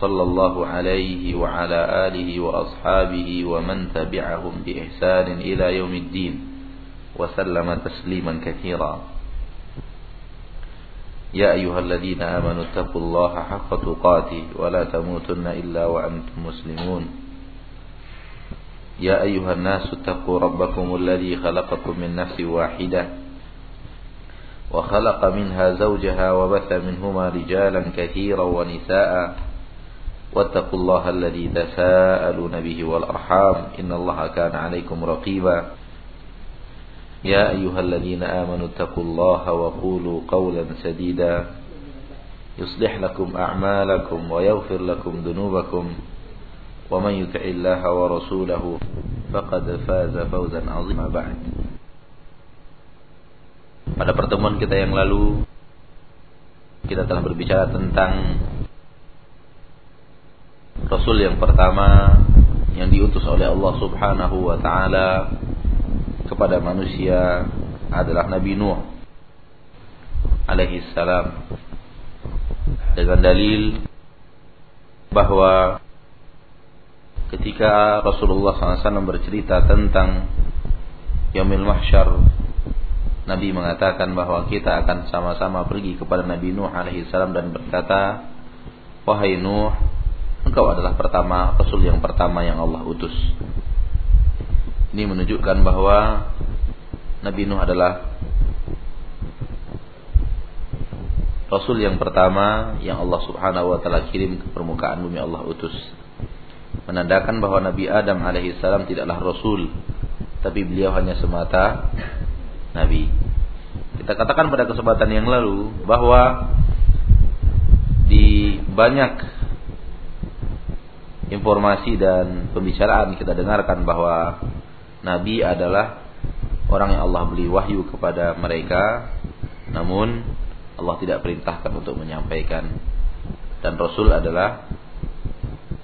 صلى الله عليه وعلى آله وأصحابه ومن تبعهم بإحسان إلى يوم الدين وسلم تسليما كثيرا. يا أيها الذين آمنوا اتقوا الله حق تقاته ولا تموتن إلا وأنتم مسلمون. يا أيها الناس اتقوا ربكم الذي خلقكم من نفس واحدة وخلق منها زوجها وبث منهما رجالا كثيرا ونساء واتقوا الله الذي تساءلون به والأرحام إن الله كان عليكم رقيبا يا أيها الذين آمنوا اتقوا الله وقولوا قولا سديدا يصلح لكم أعمالكم ويغفر لكم ذنوبكم ومن يطع الله ورسوله فقد فاز فوزا عظيما بعد Pada pertemuan kita yang lalu kita telah berbicara tentang Rasul yang pertama yang diutus oleh Allah Subhanahu wa taala kepada manusia adalah Nabi Nuh alaihi salam. Dengan dalil bahwa ketika Rasulullah SAW bercerita tentang Yomil Mahsyar Nabi mengatakan bahwa kita akan sama-sama pergi kepada Nabi Nuh alaihi salam dan berkata Wahai Nuh Engkau adalah pertama Rasul yang pertama yang Allah utus. Ini menunjukkan bahwa Nabi Nuh adalah Rasul yang pertama yang Allah subhanahu wa ta'ala kirim ke permukaan bumi Allah utus. Menandakan bahwa Nabi Adam alaihissalam tidaklah Rasul Tapi beliau hanya semata Nabi. Kita katakan pada kesempatan yang lalu Bahwa Di banyak informasi dan pembicaraan. Kita dengarkan bahwa Nabi adalah orang yang Allah beri wahyu kepada mereka. Namun Allah tidak perintahkan untuk menyampaikan. Dan Rasul adalah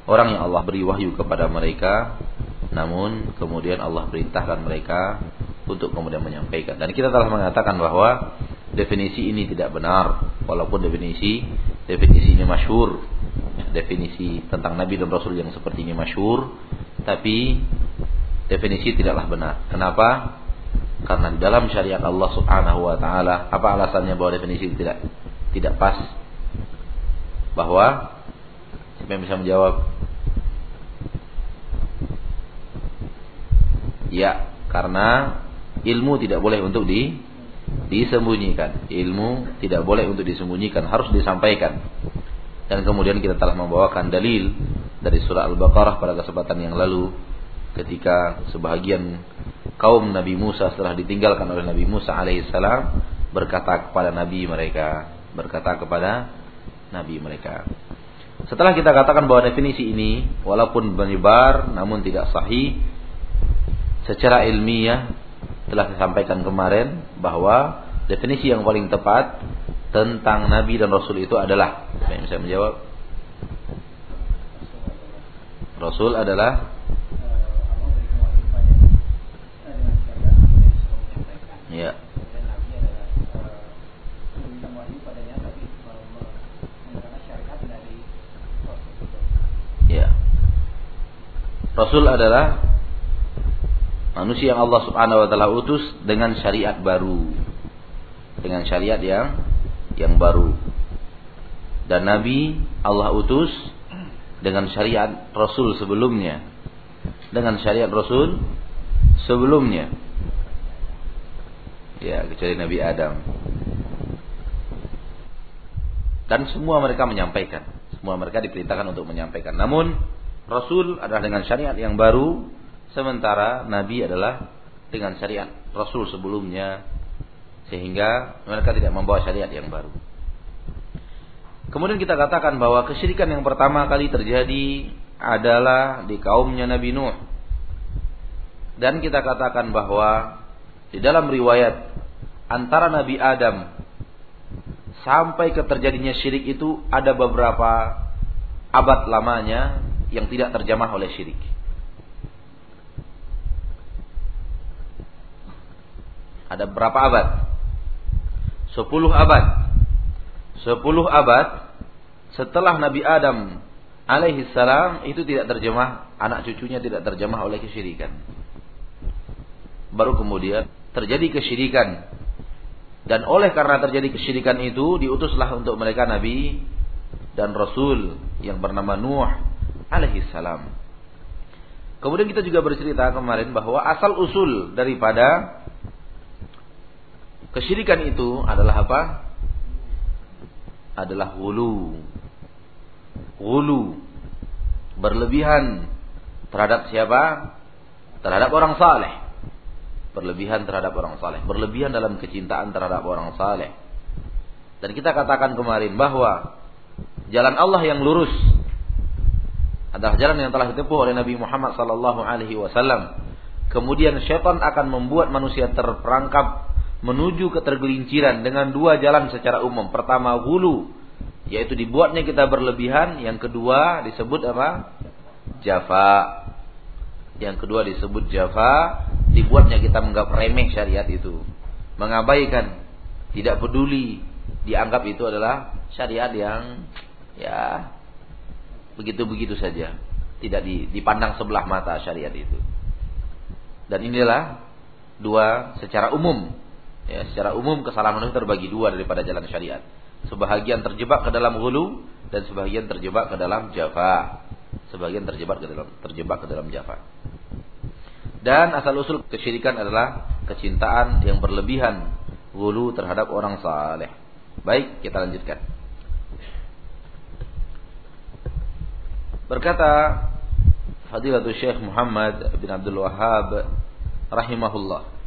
orang yang Allah beri wahyu kepada mereka. Namun kemudian Allah perintahkan mereka untuk kemudian menyampaikan. Dan kita telah mengatakan bahwa definisi ini tidak benar. Walaupun definisi definisi ini masyhur definisi tentang Nabi dan Rasul yang seperti ini masyhur, tapi definisi tidaklah benar. Kenapa? Karena di dalam syariat Allah Subhanahu wa taala, apa alasannya bahwa definisi tidak tidak pas? Bahwa siapa yang bisa menjawab? Ya, karena ilmu tidak boleh untuk di disembunyikan. Ilmu tidak boleh untuk disembunyikan, harus disampaikan. Dan kemudian kita telah membawakan dalil dari surah Al-Baqarah pada kesempatan yang lalu ketika sebahagian kaum Nabi Musa setelah ditinggalkan oleh Nabi Musa alaihissalam berkata kepada nabi mereka, berkata kepada nabi mereka. Setelah kita katakan bahwa definisi ini walaupun menyebar namun tidak sahih secara ilmiah telah disampaikan kemarin bahwa definisi yang paling tepat tentang Nabi dan Rasul itu adalah yang bisa menjawab? Rasul adalah Ya. Ya. Rasul adalah manusia yang Allah Subhanahu wa taala utus dengan syariat baru. Dengan syariat yang yang baru. Dan Nabi Allah utus dengan syariat Rasul sebelumnya. Dengan syariat Rasul sebelumnya. Ya, kecuali Nabi Adam. Dan semua mereka menyampaikan. Semua mereka diperintahkan untuk menyampaikan. Namun Rasul adalah dengan syariat yang baru, sementara Nabi adalah dengan syariat Rasul sebelumnya sehingga mereka tidak membawa syariat yang baru. Kemudian kita katakan bahwa kesyirikan yang pertama kali terjadi adalah di kaumnya Nabi Nuh. Dan kita katakan bahwa di dalam riwayat antara Nabi Adam sampai ke terjadinya syirik itu ada beberapa abad lamanya yang tidak terjamah oleh syirik. Ada berapa abad? Sepuluh abad. Sepuluh abad setelah Nabi Adam alaihi salam itu tidak terjemah, anak cucunya tidak terjemah oleh kesyirikan. Baru kemudian terjadi kesyirikan. Dan oleh karena terjadi kesyirikan itu diutuslah untuk mereka nabi dan rasul yang bernama Nuh alaihi salam. Kemudian kita juga bercerita kemarin bahwa asal usul daripada kesyirikan itu adalah apa? Adalah hulu. Hulu. Berlebihan terhadap siapa? Terhadap orang saleh. Berlebihan terhadap orang saleh. Berlebihan dalam kecintaan terhadap orang saleh. Dan kita katakan kemarin bahwa jalan Allah yang lurus adalah jalan yang telah ditempuh oleh Nabi Muhammad wasallam. Kemudian syaitan akan membuat manusia terperangkap menuju ketergelinciran dengan dua jalan secara umum. Pertama hulu, yaitu dibuatnya kita berlebihan. Yang kedua disebut apa? Jafa. Yang kedua disebut jafa, dibuatnya kita menganggap remeh syariat itu. Mengabaikan, tidak peduli, dianggap itu adalah syariat yang ya begitu-begitu saja. Tidak dipandang sebelah mata syariat itu. Dan inilah dua secara umum. Ya, secara umum kesalahan manusia terbagi dua daripada jalan syariat. Sebahagian terjebak ke dalam hulu dan sebahagian terjebak ke dalam jafa. Sebagian terjebak ke dalam terjebak ke dalam jafa. Dan asal usul kesyirikan adalah kecintaan yang berlebihan hulu terhadap orang saleh. Baik, kita lanjutkan. Berkata Fadilatul Syekh Muhammad bin Abdul Wahhab rahimahullah.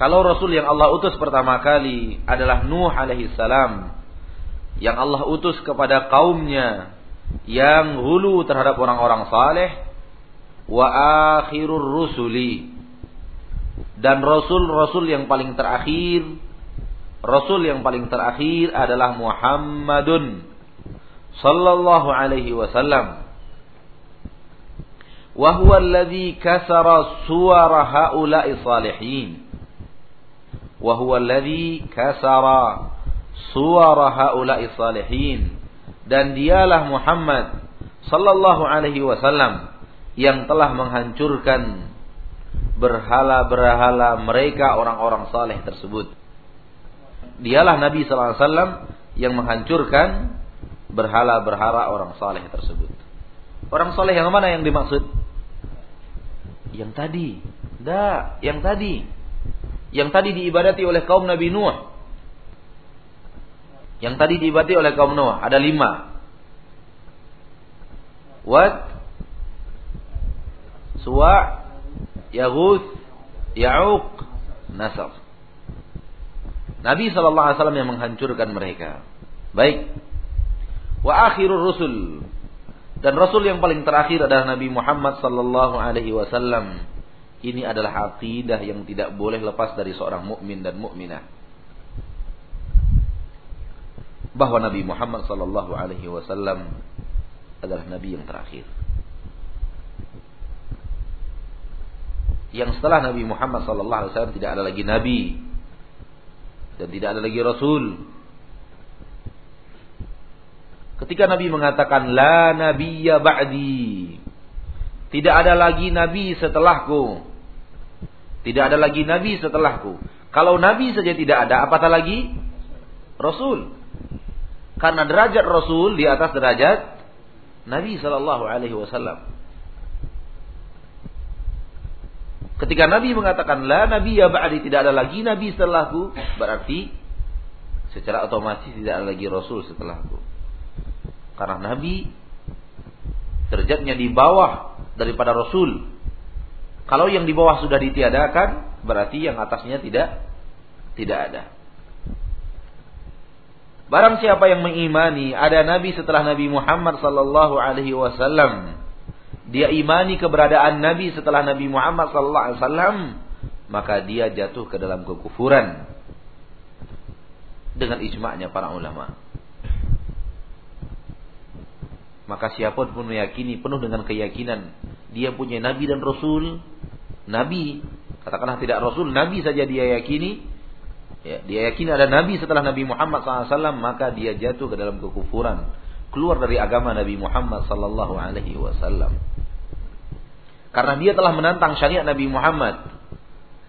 Kalau Rasul yang Allah utus pertama kali adalah Nuh alaihi salam yang Allah utus kepada kaumnya yang hulu terhadap orang-orang saleh wa akhirur rusuli. Dan rasul-rasul yang paling terakhir rasul yang paling terakhir adalah Muhammadun sallallahu alaihi wasallam. Wa huwa alladhi kasara suwara haula'i salihin huwa alladhi kasara suwara haula'i salihin dan dialah Muhammad sallallahu alaihi wasallam yang telah menghancurkan berhala-berhala mereka orang-orang saleh tersebut. Dialah Nabi sallallahu alaihi wasallam yang menghancurkan berhala-berhala orang saleh tersebut. Orang saleh yang mana yang dimaksud? Yang tadi. Dah, yang tadi. Yang tadi diibadati oleh kaum Nabi Nuh. Yang tadi diibadati oleh kaum Nuh. Ada lima. Wat. Suwa. Yaguth. Ya'uq. Nasr. Nabi SAW yang menghancurkan mereka. Baik wa akhirur rusul dan rasul yang paling terakhir adalah Nabi Muhammad sallallahu alaihi wasallam. Ini adalah akidah yang tidak boleh lepas dari seorang mukmin dan mukminah. Bahwa Nabi Muhammad sallallahu alaihi wasallam adalah nabi yang terakhir. Yang setelah Nabi Muhammad sallallahu alaihi wasallam tidak ada lagi nabi dan tidak ada lagi rasul Ketika Nabi mengatakan la nabiyya ba'di. Tidak ada lagi nabi setelahku. Tidak ada lagi nabi setelahku. Kalau nabi saja tidak ada, apatah lagi rasul. Karena derajat rasul di atas derajat Nabi sallallahu alaihi wasallam. Ketika Nabi mengatakan la nabi ya ba'di tidak ada lagi nabi setelahku, berarti secara otomatis tidak ada lagi rasul setelahku. Karena Nabi derajatnya di bawah daripada Rasul. Kalau yang di bawah sudah ditiadakan, berarti yang atasnya tidak tidak ada. Barang siapa yang mengimani ada nabi setelah Nabi Muhammad sallallahu alaihi wasallam, dia imani keberadaan nabi setelah Nabi Muhammad sallallahu alaihi wasallam, maka dia jatuh ke dalam kekufuran. Dengan ijma'nya para ulama. Maka siapa pun pun meyakini penuh dengan keyakinan dia punya nabi dan rasul, nabi, katakanlah tidak rasul, nabi saja dia yakini, ya, dia yakin ada nabi setelah Nabi Muhammad SAW maka dia jatuh ke dalam kekufuran. Keluar dari agama Nabi Muhammad sallallahu alaihi wasallam. Karena dia telah menantang syariat Nabi Muhammad.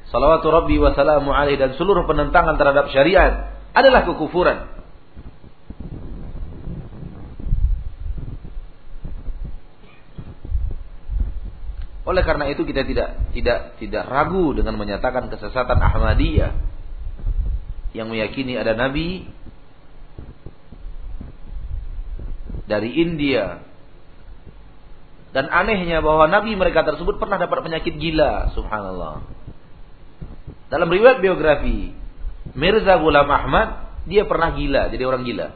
Salawatu rabbi wa salamu alaihi dan seluruh penentangan terhadap syariat adalah kekufuran Oleh karena itu kita tidak tidak tidak ragu dengan menyatakan kesesatan Ahmadiyah yang meyakini ada nabi dari India. Dan anehnya bahwa nabi mereka tersebut pernah dapat penyakit gila subhanallah. Dalam riwayat biografi Mirza Ghulam Ahmad dia pernah gila jadi orang gila.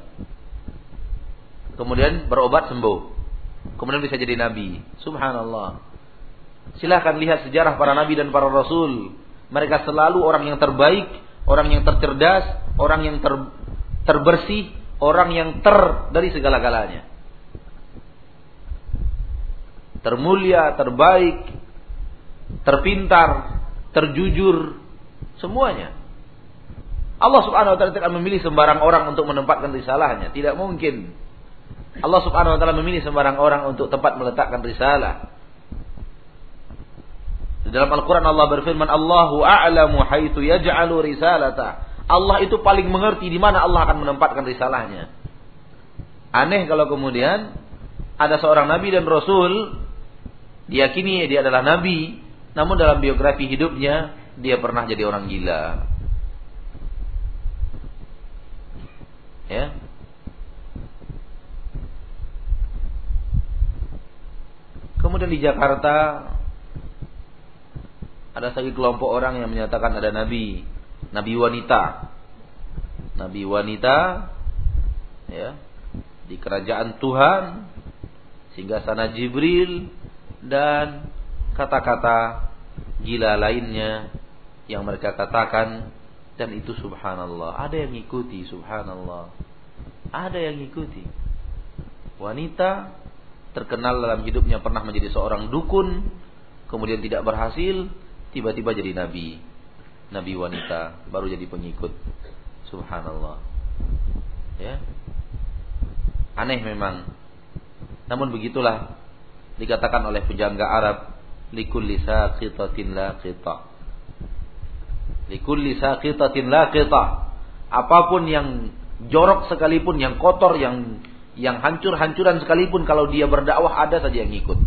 Kemudian berobat sembuh. Kemudian bisa jadi nabi subhanallah silahkan lihat sejarah para nabi dan para rasul mereka selalu orang yang terbaik orang yang tercerdas, orang yang ter, terbersih, orang yang ter dari segala-galanya. Termulia, terbaik, terpintar, terjujur, semuanya. Allah Subhanahu wa taala tidak memilih sembarang orang untuk menempatkan risalahnya, tidak mungkin. Allah Subhanahu wa taala memilih sembarang orang untuk tempat meletakkan risalah. Di dalam Al-Quran Allah berfirman, Allahu a'lamu haitu yaj'alu risalata. Allah itu paling mengerti di mana Allah akan menempatkan risalahnya. Aneh kalau kemudian ada seorang nabi dan rasul diyakini dia adalah nabi, namun dalam biografi hidupnya dia pernah jadi orang gila. Ya. Kemudian di Jakarta ada satu kelompok orang yang menyatakan ada nabi, nabi wanita. Nabi wanita ya di kerajaan Tuhan sehingga sana Jibril dan kata-kata gila lainnya yang mereka katakan dan itu subhanallah. Ada yang ngikuti subhanallah. Ada yang ngikuti. Wanita terkenal dalam hidupnya pernah menjadi seorang dukun kemudian tidak berhasil tiba-tiba jadi nabi nabi wanita baru jadi pengikut. Subhanallah. Ya. Aneh memang. Namun begitulah dikatakan oleh pujangga Arab likulli saqitatin laqita likulli saqitatin laqita apa pun yang jorok sekalipun yang kotor yang yang hancur-hancuran sekalipun kalau dia berdakwah ada saja yang ikut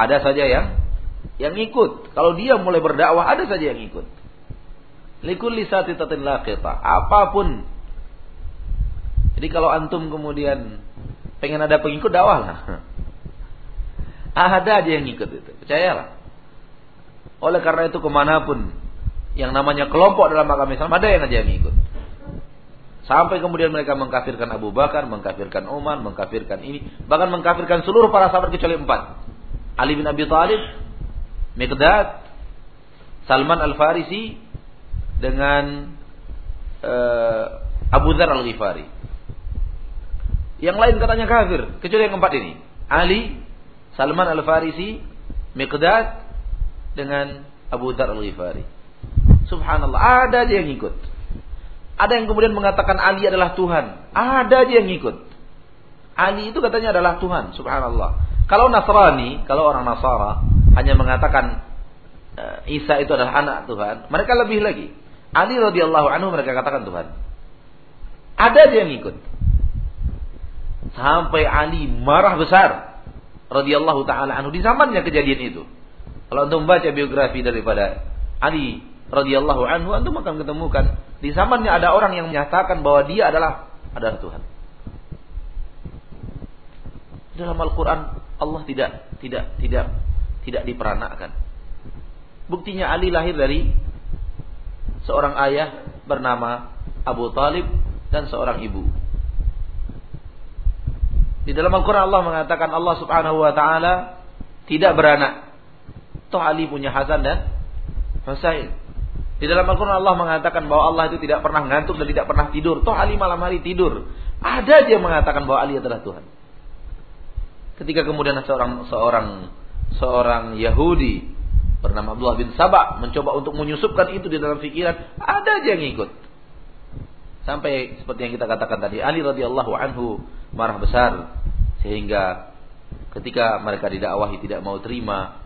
ada saja yang yang ikut. Kalau dia mulai berdakwah ada saja yang ikut. Likulli satitatin laqita. Apa pun. Jadi kalau antum kemudian pengen ada pengikut dakwah lah. Ada aja yang ikut itu. Percayalah. Oleh karena itu ke mana pun yang namanya kelompok dalam agama Islam ada yang aja yang ikut. Sampai kemudian mereka mengkafirkan Abu Bakar, mengkafirkan Umar, mengkafirkan ini, bahkan mengkafirkan seluruh para sahabat kecuali empat. Ali bin Abi Thalib, Miqdad, Salman Al-Farisi dengan uh, Abu Dhar Al-Ghifari. Yang lain katanya kafir, kecuali yang keempat ini. Ali, Salman Al-Farisi, Miqdad dengan Abu Dhar Al-Ghifari. Subhanallah, ada aja yang ikut. Ada yang kemudian mengatakan Ali adalah Tuhan. Ada aja yang ikut. Ali itu katanya adalah Tuhan, subhanallah. Kalau Nasrani, kalau orang Nasara, hanya mengatakan uh, Isa itu adalah anak Tuhan, mereka lebih lagi. Ali radhiyallahu anhu mereka katakan Tuhan. Ada dia yang ikut. Sampai Ali marah besar radhiyallahu taala anhu di zamannya kejadian itu. Kalau untuk membaca biografi daripada Ali radhiyallahu anhu antum akan ketemukan di zamannya ada orang yang menyatakan bahwa dia adalah adalah Tuhan. Dalam Al-Qur'an Allah tidak tidak tidak tidak diperanakkan. Buktinya Ali lahir dari seorang ayah bernama Abu Talib dan seorang ibu. Di dalam Al-Quran Allah mengatakan Allah subhanahu wa ta'ala tidak beranak. Toh Ali punya Hasan dan Husain. Di dalam Al-Quran Allah mengatakan bahwa Allah itu tidak pernah ngantuk dan tidak pernah tidur. Toh Ali malam hari tidur. Ada dia mengatakan bahwa Ali adalah Tuhan. Ketika kemudian seorang seorang seorang Yahudi bernama Abdullah bin Sabah mencoba untuk menyusupkan itu di dalam pikiran, ada aja yang ikut. Sampai seperti yang kita katakan tadi, Ali radhiyallahu anhu marah besar sehingga ketika mereka didakwahi tidak mau terima,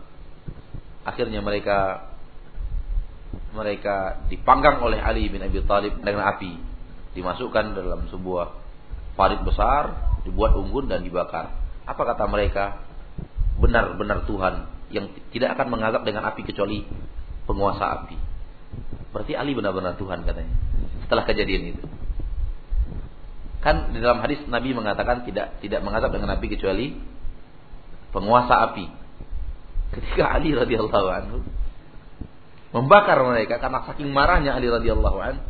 akhirnya mereka mereka dipanggang oleh Ali bin Abi Thalib dengan api, dimasukkan dalam sebuah parit besar, dibuat unggun dan dibakar. Apa kata mereka? Benar-benar Tuhan yang tidak akan mengazab dengan api kecuali penguasa api. Berarti Ali benar-benar Tuhan katanya setelah kejadian itu. Kan di dalam hadis Nabi mengatakan tidak tidak mengazab dengan api kecuali penguasa api. Ketika Ali radhiyallahu anhu membakar mereka karena saking marahnya Ali radhiyallahu anhu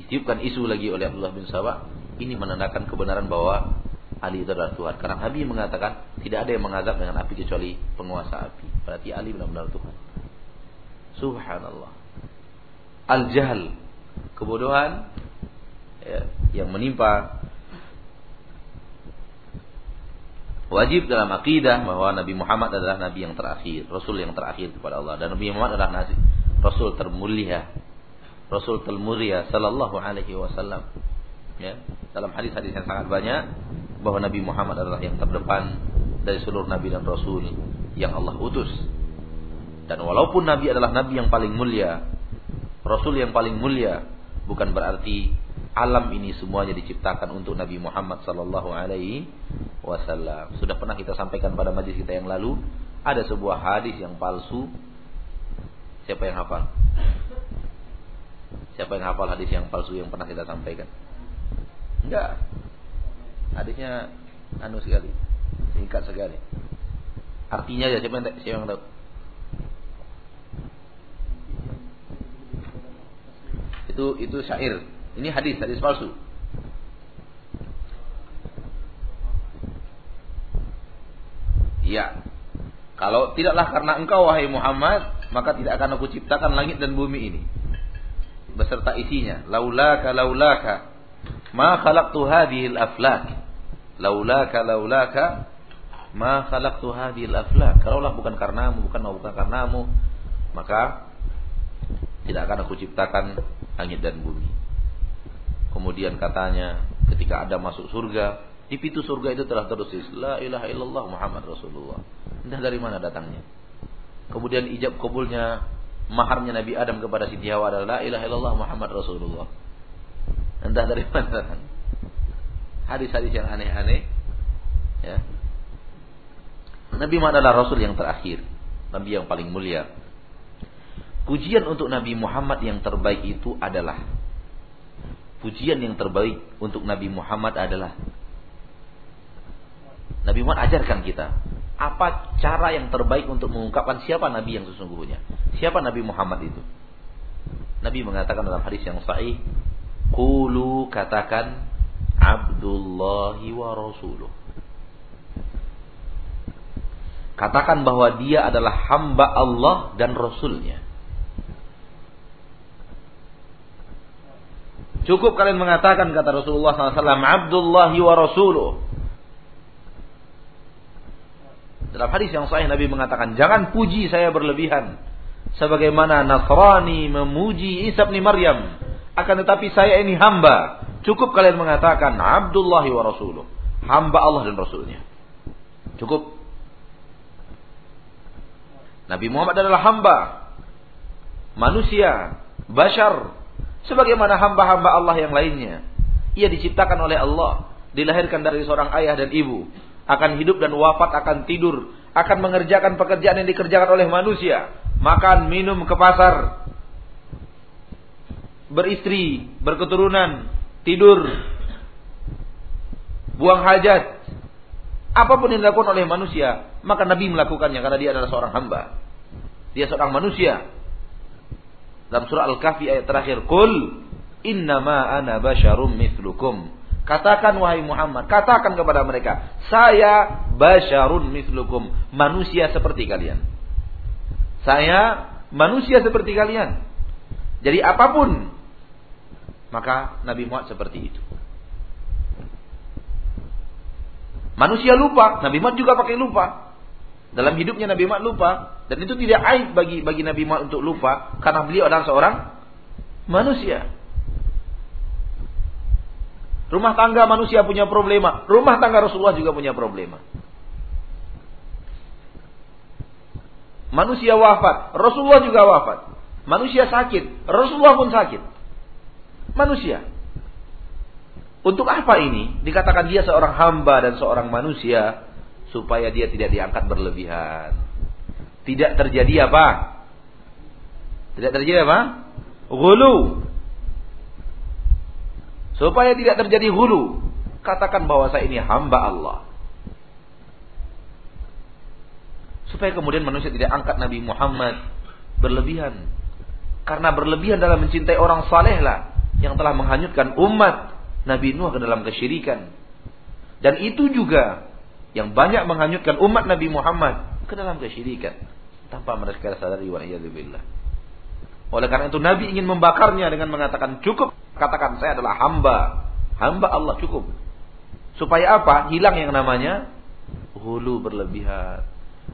ditiupkan isu lagi oleh Abdullah bin Sabah ini menandakan kebenaran bahwa Ali itu adalah Tuhan. Karena Nabi mengatakan tidak ada yang mengazab dengan api kecuali penguasa api. Berarti Ali benar-benar Tuhan. Subhanallah. Al-jahl kebodohan ya, yang menimpa wajib dalam akidah bahwa Nabi Muhammad adalah Nabi yang terakhir, Rasul yang terakhir kepada Allah dan Nabi Muhammad adalah Nabi, Rasul termulia, Rasul termulia Sallallahu Alaihi Wasallam. Ya, dalam hadis-hadis yang sangat banyak bahwa Nabi Muhammad adalah yang terdepan dari seluruh Nabi dan Rasul yang Allah utus. Dan walaupun Nabi adalah Nabi yang paling mulia, Rasul yang paling mulia bukan berarti alam ini semuanya diciptakan untuk Nabi Muhammad sallallahu alaihi wasallam. Sudah pernah kita sampaikan pada majlis kita yang lalu, ada sebuah hadis yang palsu. Siapa yang hafal? Siapa yang hafal hadis yang palsu yang pernah kita sampaikan? Enggak. Hadisnya anu sekali. Singkat sekali. Artinya ya siapa yang, siapa yang tahu? itu itu syair. Ini hadis, hadis palsu. Ya. Kalau tidaklah karena engkau wahai Muhammad, maka tidak akan aku ciptakan langit dan bumi ini. Beserta isinya. Laulaka laulaka ma khalaqtu hadhil aflak. Laulaka laulaka ma khalaqtu hadhil aflak. Kalaulah bukan karenamu, bukan bukan karenamu, maka tidak akan aku ciptakan langit dan bumi. Kemudian katanya ketika ada masuk surga, di pintu surga itu telah tertulis la ilaha illallah Muhammad Rasulullah. Entah dari mana datangnya. Kemudian ijab kabulnya maharnya Nabi Adam kepada Siti Hawa adalah la ilaha illallah Muhammad Rasulullah. Entah dari mana. Hadis-hadis yang aneh-aneh ya. Nabi Muhammad adalah Rasul yang terakhir, Nabi yang paling mulia. Pujian untuk Nabi Muhammad yang terbaik itu adalah pujian yang terbaik untuk Nabi Muhammad adalah Nabi Muhammad ajarkan kita apa cara yang terbaik untuk mengungkapkan siapa Nabi yang sesungguhnya. Siapa Nabi Muhammad itu? Nabi mengatakan dalam hadis yang sahih, "Qulu katakan Abdullahi wa Rasuluh." Katakan bahwa dia adalah hamba Allah dan Rasulnya. Cukup kalian mengatakan kata Rasulullah SAW, Abdullah wa Rasuluh. Dalam hadis yang sahih Nabi mengatakan, jangan puji saya berlebihan. Sebagaimana Nasrani memuji Isa bin Maryam. Akan tetapi saya ini hamba. Cukup kalian mengatakan, Abdullah wa Rasuluh. Hamba Allah dan Rasulnya. Cukup. Nabi Muhammad adalah hamba. Manusia. Bashar Sebagaimana hamba-hamba Allah yang lainnya. Ia diciptakan oleh Allah. Dilahirkan dari seorang ayah dan ibu. Akan hidup dan wafat, akan tidur. Akan mengerjakan pekerjaan yang dikerjakan oleh manusia. Makan, minum, ke pasar. Beristri, berketurunan, tidur. Buang hajat. Apa pun yang dilakukan oleh manusia. Maka Nabi melakukannya karena dia adalah seorang hamba. Dia seorang manusia dalam surah Al-Kahfi ayat terakhir, "Qul innama ana basyarum mithlukum. Katakan wahai Muhammad, katakan kepada mereka, saya basyarun mithlukum, manusia seperti kalian. Saya manusia seperti kalian. Jadi apa pun maka Nabi Muhammad seperti itu. Manusia lupa, Nabi Muhammad juga pakai lupa. Dalam hidupnya Nabi Muhammad lupa dan itu tidak aib bagi bagi Nabi Muhammad untuk lupa karena beliau adalah seorang manusia. Rumah tangga manusia punya problema. Rumah tangga Rasulullah juga punya problema. Manusia wafat. Rasulullah juga wafat. Manusia sakit. Rasulullah pun sakit. Manusia. Untuk apa ini? Dikatakan dia seorang hamba dan seorang manusia. Supaya dia tidak diangkat berlebihan. Tidak terjadi apa? Tidak terjadi apa? Gulu. Supaya tidak terjadi hulu. Katakan bahwa saya ini hamba Allah. Supaya kemudian manusia tidak angkat Nabi Muhammad berlebihan. Karena berlebihan dalam mencintai orang saleh lah. Yang telah menghanyutkan umat Nabi Nuh ke dalam kesyirikan. Dan itu juga yang banyak menghanyutkan umat Nabi Muhammad ke dalam kesyirikan. Tanpa mereka sadari wa billah. Oleh karena itu Nabi ingin membakarnya dengan mengatakan cukup Katakan saya adalah hamba. Hamba Allah cukup. Supaya apa? Hilang yang namanya hulu berlebihan.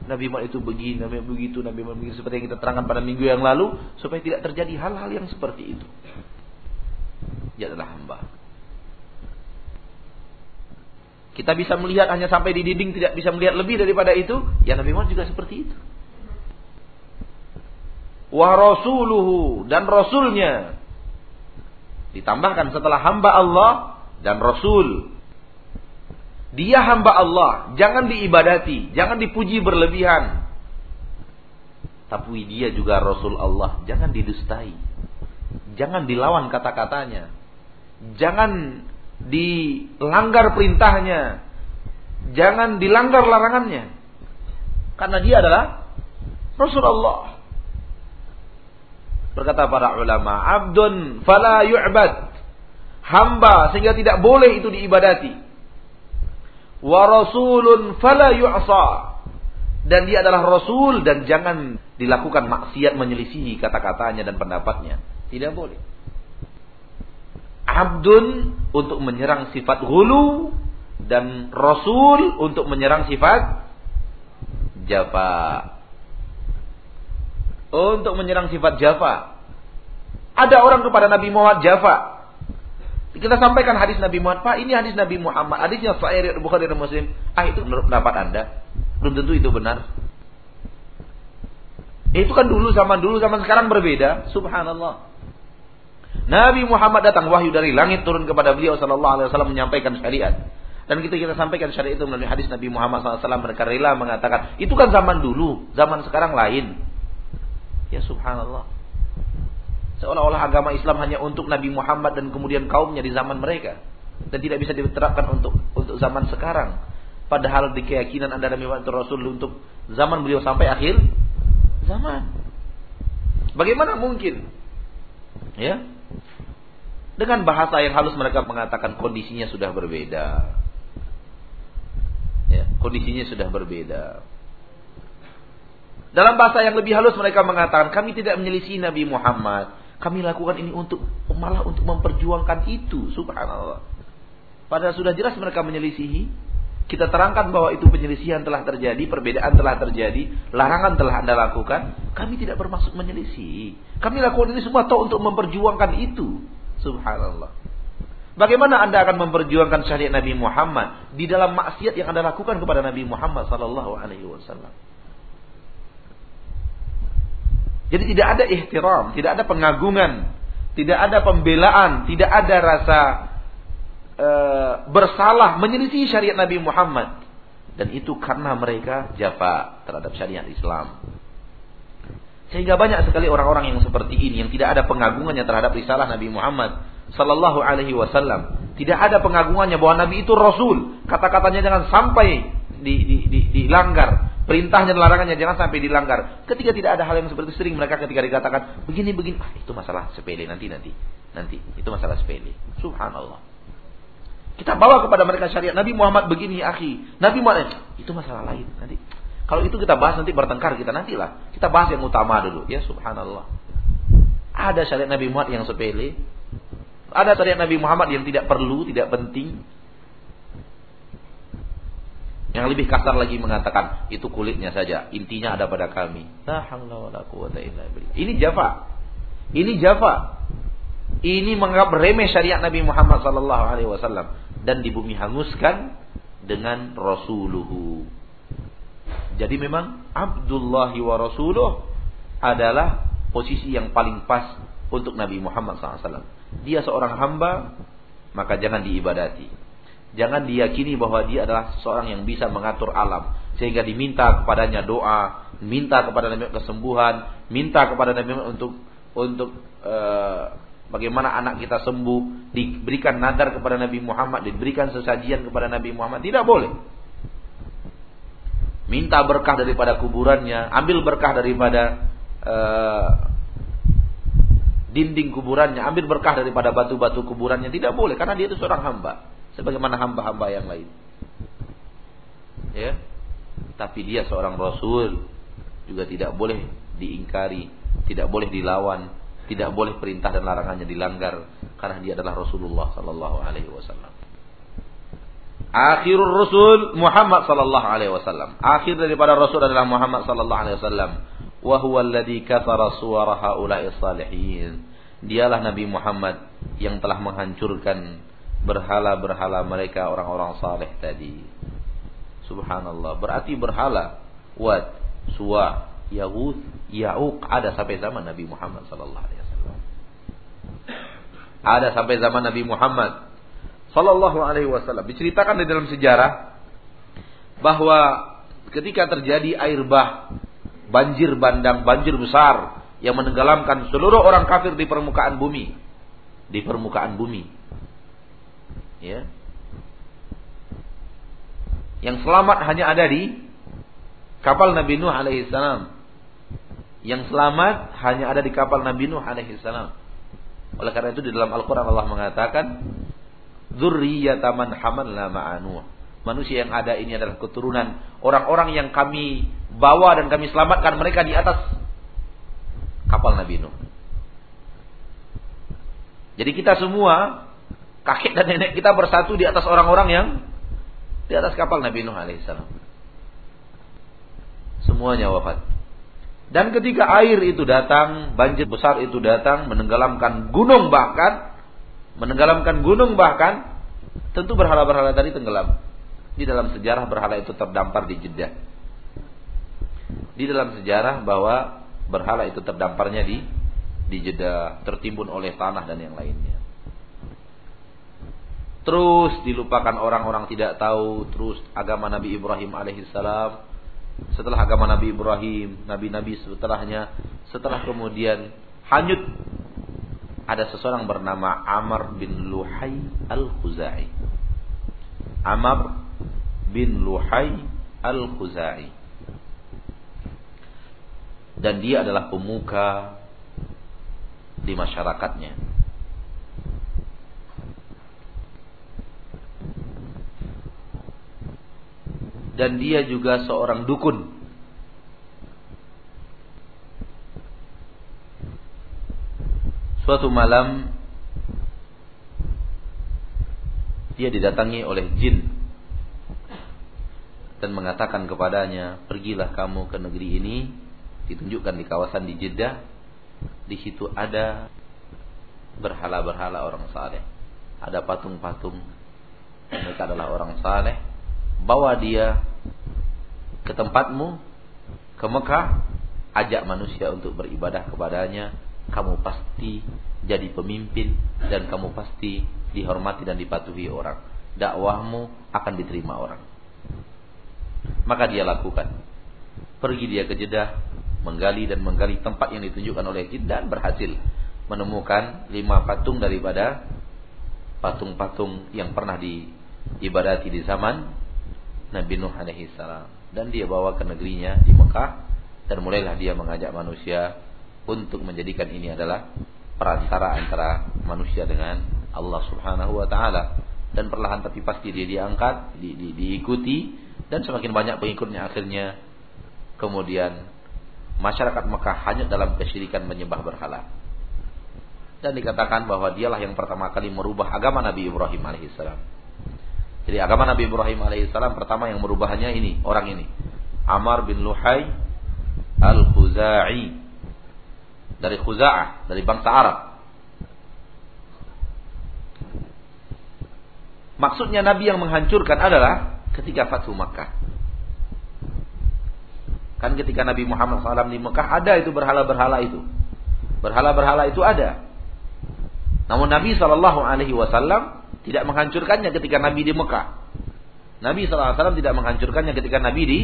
Nabi Muhammad itu begini, Nabi Muhammad begitu, Nabi Muhammad begitu seperti yang kita terangkan pada minggu yang lalu supaya tidak terjadi hal-hal yang seperti itu. Dia adalah hamba. Kita bisa melihat hanya sampai di dinding tidak bisa melihat lebih daripada itu, ya Nabi Muhammad juga seperti itu. Wa rasuluhu dan rasulnya Ditambahkan setelah hamba Allah dan Rasul. Dia hamba Allah, jangan diibadati, jangan dipuji berlebihan. Tapi dia juga Rasul Allah, jangan didustai. Jangan dilawan kata-katanya. Jangan dilanggar perintahnya. Jangan dilanggar larangannya. Karena dia adalah Rasulullah. Berkata para ulama, abdun fala yu'bad. Hamba sehingga tidak boleh itu diibadati. Wa rasulun fala yu'sa. Dan dia adalah rasul dan jangan dilakukan maksiat menyelisihi kata-katanya dan pendapatnya. Tidak boleh. Abdun untuk menyerang sifat hulu dan rasul untuk menyerang sifat jafa untuk menyerang sifat Jafa. Ada orang kepada Nabi Muhammad Jafa. Kita sampaikan hadis Nabi Muhammad, Pak ini hadis Nabi Muhammad, hadisnya Sahih Bukhari dan Muslim. Ah itu menurut pendapat Anda. Belum tentu itu benar. Itu kan dulu zaman dulu zaman sekarang berbeda. Subhanallah. Nabi Muhammad datang wahyu dari langit turun kepada beliau sallallahu alaihi wasallam menyampaikan syariat. Dan kita kita sampaikan syariat itu melalui hadis Nabi Muhammad SAW mereka rela mengatakan itu kan zaman dulu, zaman sekarang lain. Ya subhanallah. Seolah-olah agama Islam hanya untuk Nabi Muhammad dan kemudian kaumnya di zaman mereka dan tidak bisa diterapkan untuk untuk zaman sekarang. Padahal di keyakinan Anda Nabi Muhammad Rasul untuk zaman beliau sampai akhir zaman. Bagaimana mungkin? Ya. Dengan bahasa yang halus mereka mengatakan kondisinya sudah berbeda. Ya, kondisinya sudah berbeda. Dalam bahasa yang lebih halus mereka mengatakan kami tidak menyelisih Nabi Muhammad. Kami lakukan ini untuk malah untuk memperjuangkan itu. Subhanallah. Padahal sudah jelas mereka menyelisihi. Kita terangkan bahwa itu penyelisihan telah terjadi, perbedaan telah terjadi, larangan telah Anda lakukan. Kami tidak bermaksud menyelisih. Kami lakukan ini semua tahu untuk memperjuangkan itu. Subhanallah. Bagaimana Anda akan memperjuangkan syariat Nabi Muhammad di dalam maksiat yang Anda lakukan kepada Nabi Muhammad sallallahu alaihi wasallam? Jadi tidak ada ihtiram, tidak ada pengagungan, tidak ada pembelaan, tidak ada rasa e, bersalah menyelisih syariat Nabi Muhammad. Dan itu karena mereka jafa terhadap syariat Islam. Sehingga banyak sekali orang-orang yang seperti ini yang tidak ada pengagungannya terhadap risalah Nabi Muhammad sallallahu alaihi wasallam. Tidak ada pengagungannya bahwa Nabi itu rasul. Kata-katanya jangan sampai dilanggar. Perintahnya dan larangannya jangan sampai dilanggar. Ketika tidak ada hal yang seperti itu sering mereka ketika dikatakan begini begini, ah itu masalah sepele nanti nanti nanti itu masalah sepele. Subhanallah. Kita bawa kepada mereka syariat Nabi Muhammad begini, akhi. Nabi Muhammad itu masalah lain nanti. Kalau itu kita bahas nanti bertengkar kita nantilah. Kita bahas yang utama dulu. Ya subhanallah. Ada syariat Nabi Muhammad yang sepele. Ada syariat Nabi Muhammad yang tidak perlu, tidak penting. Yang lebih kasar lagi mengatakan itu kulitnya saja, intinya ada pada kami. Ini Java. Ini Java. Ini menganggap remeh syariat Nabi Muhammad sallallahu alaihi wasallam dan di bumi hanguskan dengan rasuluhu. Jadi memang Abdullah wa rasuluh adalah posisi yang paling pas untuk Nabi Muhammad SAW. Dia seorang hamba, maka jangan diibadati. Jangan diyakini bahwa dia adalah seorang yang bisa mengatur alam sehingga diminta kepadanya doa, minta kepada Nabi kesembuhan, minta kepada Nabi untuk untuk e, bagaimana anak kita sembuh, diberikan nadar kepada Nabi Muhammad, diberikan sesajian kepada Nabi Muhammad, tidak boleh. Minta berkah daripada kuburannya, ambil berkah daripada e, dinding kuburannya, ambil berkah daripada batu-batu kuburannya, tidak boleh karena dia itu seorang hamba sebagaimana hamba-hamba yang lain. Ya. Tapi dia seorang rasul juga tidak boleh diingkari, tidak boleh dilawan, tidak boleh perintah dan larangannya dilanggar karena dia adalah Rasulullah sallallahu alaihi wasallam. Akhirul Rasul Muhammad sallallahu alaihi wasallam. Akhir daripada Rasul adalah Muhammad sallallahu alaihi wasallam. Wa huwa alladhi kafara suwara haula'i salihin. Dialah Nabi Muhammad yang telah menghancurkan berhala-berhala mereka orang-orang saleh tadi. Subhanallah. Berarti berhala Wad, Suwa, Yahud, Ya'uq ada sampai zaman Nabi Muhammad sallallahu alaihi wasallam. Ada sampai zaman Nabi Muhammad sallallahu alaihi wasallam. Diceritakan di dalam sejarah bahwa ketika terjadi air bah, banjir bandang, banjir besar yang menenggelamkan seluruh orang kafir di permukaan bumi, di permukaan bumi. Ya. Yang selamat hanya ada di kapal Nabi Nuh alaihi salam. Yang selamat hanya ada di kapal Nabi Nuh alaihi salam. Oleh karena itu di dalam Al-Quran Allah mengatakan Zurriyataman hamalna ma'anuh Manusia yang ada ini adalah keturunan Orang-orang yang kami bawa dan kami selamatkan mereka di atas Kapal Nabi Nuh Jadi kita semua kakek dan nenek kita bersatu di atas orang-orang yang di atas kapal Nabi Nuh alaihissalam. Semuanya wafat. Dan ketika air itu datang, banjir besar itu datang, menenggelamkan gunung bahkan, menenggelamkan gunung bahkan, tentu berhala-berhala tadi tenggelam. Di dalam sejarah berhala itu terdampar di Jeddah. Di dalam sejarah bahwa berhala itu terdamparnya di di Jeddah, tertimbun oleh tanah dan yang lainnya. Terus dilupakan orang-orang tidak tahu terus agama Nabi Ibrahim alaihissalam. Setelah agama Nabi Ibrahim, nabi-nabi setelahnya, setelah kemudian hanyut ada seseorang bernama Amr bin Luhai al-Khuzai. Amr bin Luhai al-Khuzai. Dan dia adalah pemuka di masyarakatnya. dan dia juga seorang dukun. Suatu malam dia didatangi oleh jin dan mengatakan kepadanya, "Pergilah kamu ke negeri ini." Ditunjukkan di kawasan di Jeddah. Di situ ada berhala-berhala orang saleh. Ada patung-patung. Mereka adalah orang saleh bawa dia ke tempatmu ke Mekah ajak manusia untuk beribadah kepadanya kamu pasti jadi pemimpin dan kamu pasti dihormati dan dipatuhi orang. Dakwahmu akan diterima orang. Maka dia lakukan. Pergi dia ke Jeddah menggali dan menggali tempat yang ditunjukkan oleh jin dan berhasil menemukan lima patung daripada patung-patung yang pernah diibadati di zaman Nabi Nuh alaihi salam. Dan dia bawa ke negerinya di Mekah dan mulailah dia mengajak manusia untuk menjadikan ini adalah perantara antara manusia dengan Allah Subhanahu wa taala dan perlahan tapi pasti dia diangkat, di, di, diikuti dan semakin banyak pengikutnya akhirnya kemudian masyarakat Mekah hanya dalam kesyirikan menyembah berhala. Dan dikatakan bahwa dialah yang pertama kali merubah agama Nabi Ibrahim alaihissalam. Jadi agama Nabi Ibrahim alaihissalam pertama yang merubahnya ini, orang ini. Amar bin Luhai Al-Khuzai. Dari Khuza'ah, dari bangsa Arab. Maksudnya Nabi yang menghancurkan adalah ketika Fathu Makkah. Kan ketika Nabi Muhammad SAW di Mekah ada itu berhala-berhala itu. Berhala-berhala itu ada. Namun Nabi Shallallahu Alaihi Wasallam tidak menghancurkannya ketika Nabi di Mekah. Nabi SAW tidak menghancurkannya ketika Nabi di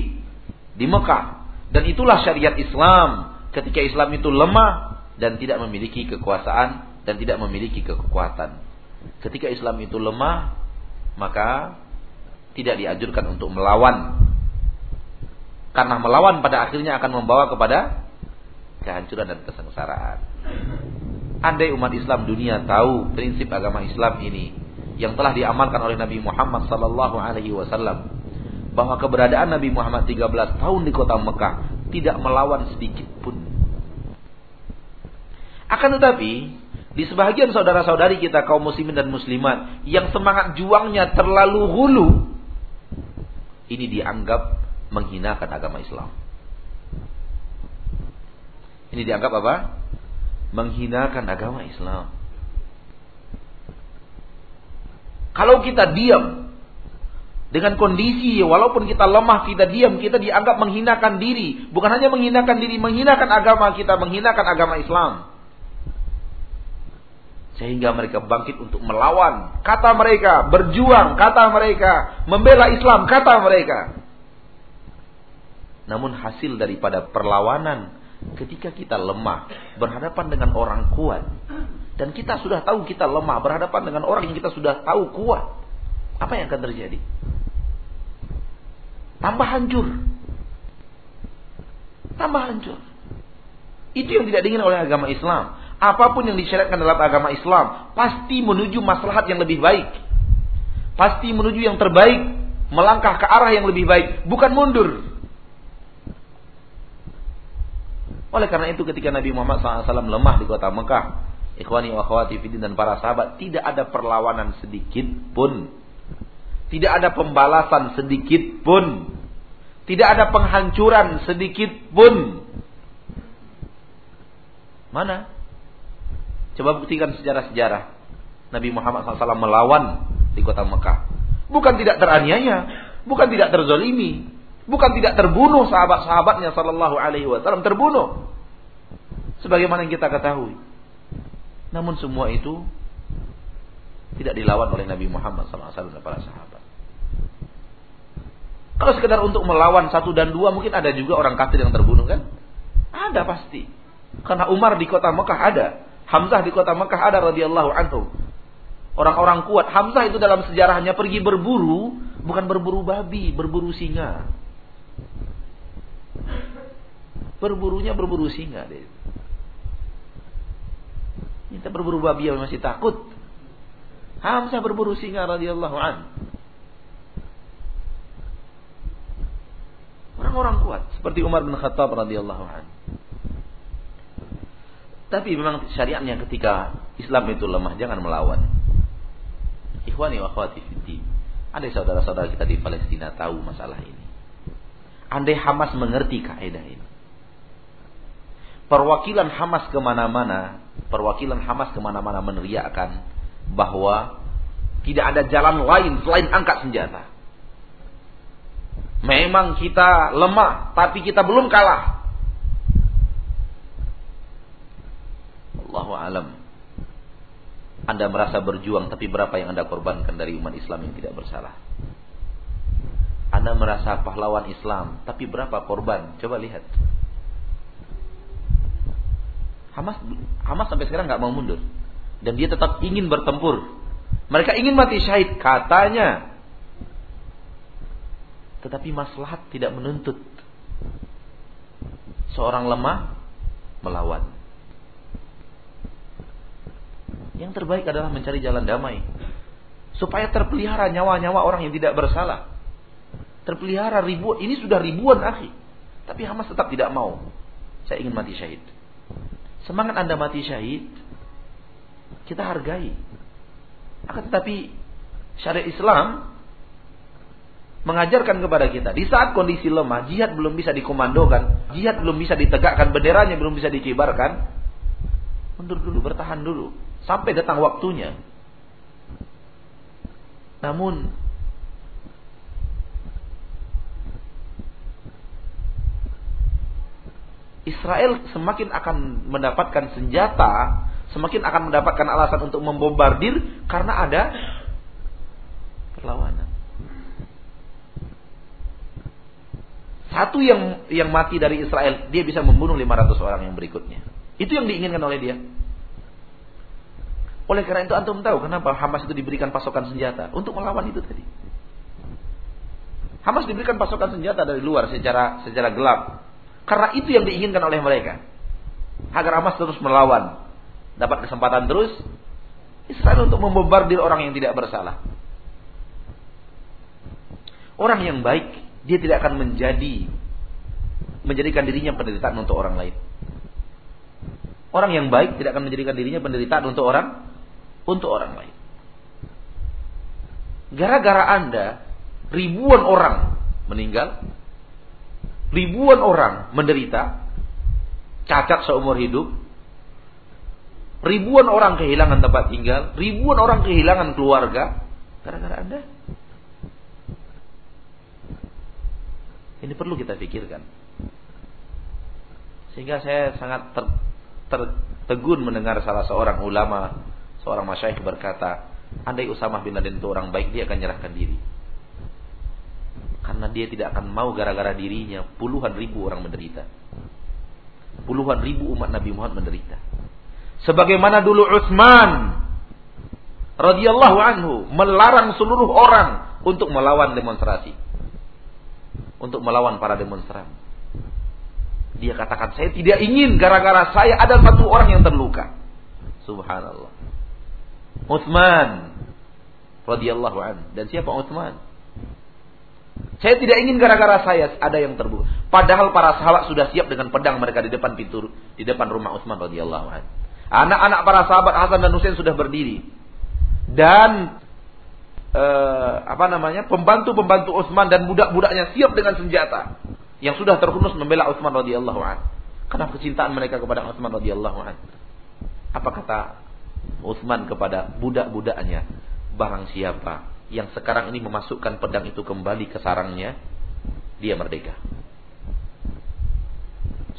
di Mekah. Dan itulah syariat Islam. Ketika Islam itu lemah dan tidak memiliki kekuasaan dan tidak memiliki kekuatan. Ketika Islam itu lemah, maka tidak dianjurkan untuk melawan. Karena melawan pada akhirnya akan membawa kepada kehancuran dan kesengsaraan. Andai umat Islam dunia tahu prinsip agama Islam ini yang telah diamalkan oleh Nabi Muhammad sallallahu alaihi wasallam bahwa keberadaan Nabi Muhammad 13 tahun di kota Mekah tidak melawan sedikit pun. Akan tetapi di sebahagian saudara-saudari kita kaum muslimin dan muslimat yang semangat juangnya terlalu hulu ini dianggap menghinakan agama Islam. Ini dianggap apa? Menghinakan agama Islam. Kalau kita diam dengan kondisi walaupun kita lemah kita diam kita dianggap menghinakan diri, bukan hanya menghinakan diri, menghinakan agama kita, menghinakan agama Islam. Sehingga mereka bangkit untuk melawan. Kata mereka, berjuang, kata mereka, membela Islam, kata mereka. Namun hasil daripada perlawanan ketika kita lemah, berhadapan dengan orang kuat. Dan kita sudah tahu kita lemah, berhadapan dengan orang yang kita sudah tahu kuat. Apa yang akan terjadi? Tambah hancur. Tambah hancur. Itu yang tidak diingin oleh agama Islam apa pun yang disyariatkan dalam agama Islam pasti menuju maslahat yang lebih baik. Pasti menuju yang terbaik, melangkah ke arah yang lebih baik, bukan mundur. Oleh karena itu ketika Nabi Muhammad SAW lemah di kota Mekah, ikhwani wa fidin dan para sahabat, tidak ada perlawanan sedikit pun. Tidak ada pembalasan sedikit pun. Tidak ada penghancuran sedikit pun. Mana? Coba buktikan sejarah-sejarah. Nabi Muhammad SAW melawan di kota Mekah. Bukan tidak teraniaya, bukan tidak terzolimi, bukan tidak terbunuh sahabat-sahabatnya Sallallahu Alaihi Wasallam terbunuh. Sebagaimana yang kita ketahui. Namun semua itu tidak dilawan oleh Nabi Muhammad SAW dan para sahabat. Kalau sekedar untuk melawan satu dan dua mungkin ada juga orang kafir yang terbunuh kan? Ada pasti. Karena Umar di kota Mekah ada. Hamzah di kota Mekah ada radhiyallahu anhu. Orang-orang kuat. Hamzah itu dalam sejarahnya pergi berburu, bukan berburu babi, berburu singa. Berburunya berburu singa deh. Kita berburu babi yang masih takut. Hamzah berburu singa radhiyallahu anhu. Orang-orang kuat seperti Umar bin Khattab radhiyallahu. Tapi memang syariatnya ketika Islam itu lemah jangan melawan. Ikhwani wa akhwati. Andai saudara-saudara kita di Palestina tahu masalah ini. Andai Hamas mengerti kaidah ini. Perwakilan Hamas ke mana-mana, perwakilan Hamas ke mana-mana meneriakkan bahwa tidak ada jalan lain selain angkat senjata. Memang kita lemah, tapi kita belum kalah. Allahu alam. Anda merasa berjuang tapi berapa yang Anda korbankan dari umat Islam yang tidak bersalah? Anda merasa pahlawan Islam tapi berapa korban? Coba lihat. Hamas Hamas sampai sekarang nggak mau mundur dan dia tetap ingin bertempur. Mereka ingin mati syahid katanya. Tetapi maslahat tidak menuntut seorang lemah melawan. Yang terbaik adalah mencari jalan damai. Supaya terpelihara nyawa-nyawa orang yang tidak bersalah. Terpelihara ribuan, ini sudah ribuan akhi. Tapi Hamas tetap tidak mau. Saya ingin mati syahid. Semangat Anda mati syahid, kita hargai. Akan tetapi syariat Islam mengajarkan kepada kita di saat kondisi lemah, jihad belum bisa dikomandokan, jihad belum bisa ditegakkan, benderanya belum bisa dikibarkan, mundur dulu, bertahan dulu sampai datang waktunya. Namun Israel semakin akan mendapatkan senjata, semakin akan mendapatkan alasan untuk membombardir karena ada perlawanan. Satu yang yang mati dari Israel, dia bisa membunuh 500 orang yang berikutnya. Itu yang diinginkan oleh dia. Oleh karena itu antum tahu kenapa Hamas itu diberikan pasokan senjata untuk melawan itu tadi. Hamas diberikan pasokan senjata dari luar secara secara gelap. Karena itu yang diinginkan oleh mereka. Agar Hamas terus melawan. Dapat kesempatan terus Israel untuk membombardir orang yang tidak bersalah. Orang yang baik dia tidak akan menjadi menjadikan dirinya penderitaan untuk orang lain. Orang yang baik tidak akan menjadikan dirinya penderitaan untuk orang untuk orang lain. Gara-gara Anda ribuan orang meninggal, ribuan orang menderita, cacat seumur hidup, ribuan orang kehilangan tempat tinggal, ribuan orang kehilangan keluarga, gara-gara Anda Ini perlu kita pikirkan. Sehingga saya sangat ter, tertegun mendengar salah seorang ulama, seorang masyayikh berkata, andai Usamah bin Laden itu orang baik, dia akan nyerahkan diri. Karena dia tidak akan mau gara-gara dirinya puluhan ribu orang menderita. Puluhan ribu umat Nabi Muhammad menderita. Sebagaimana dulu Utsman radhiyallahu anhu melarang seluruh orang untuk melawan demonstrasi untuk melawan para demonstran. Dia katakan, saya tidak ingin gara-gara saya ada satu orang yang terluka. Subhanallah. Utsman radhiyallahu an. Dan siapa Utsman? Saya tidak ingin gara-gara saya ada yang terbuka. Padahal para sahabat sudah siap dengan pedang mereka di depan pintu di depan rumah Utsman radhiyallahu an. Anak-anak para sahabat Hasan dan Husain sudah berdiri. Dan eh, apa namanya pembantu-pembantu Utsman dan budak-budaknya siap dengan senjata yang sudah terhunus membela Utsman radhiyallahu an. Karena kecintaan mereka kepada Utsman radhiyallahu an. Apa kata Utsman kepada budak-budaknya? Barang siapa yang sekarang ini memasukkan pedang itu kembali ke sarangnya, dia merdeka.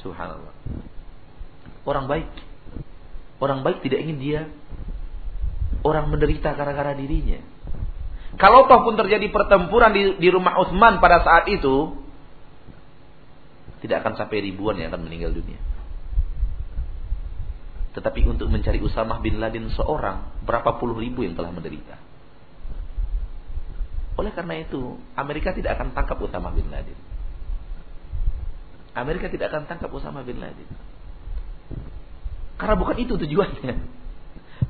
Subhanallah. Orang baik. Orang baik tidak ingin dia orang menderita gara-gara dirinya. Kalau toh pun terjadi pertempuran di, di rumah Utsman pada saat itu, tidak akan sampai ribuan yang akan meninggal dunia. Tetapi untuk mencari Usamah bin Laden seorang, berapa puluh ribu yang telah menderita. Oleh karena itu, Amerika tidak akan tangkap Usamah bin Laden. Amerika tidak akan tangkap Usamah bin Laden. Karena bukan itu tujuannya.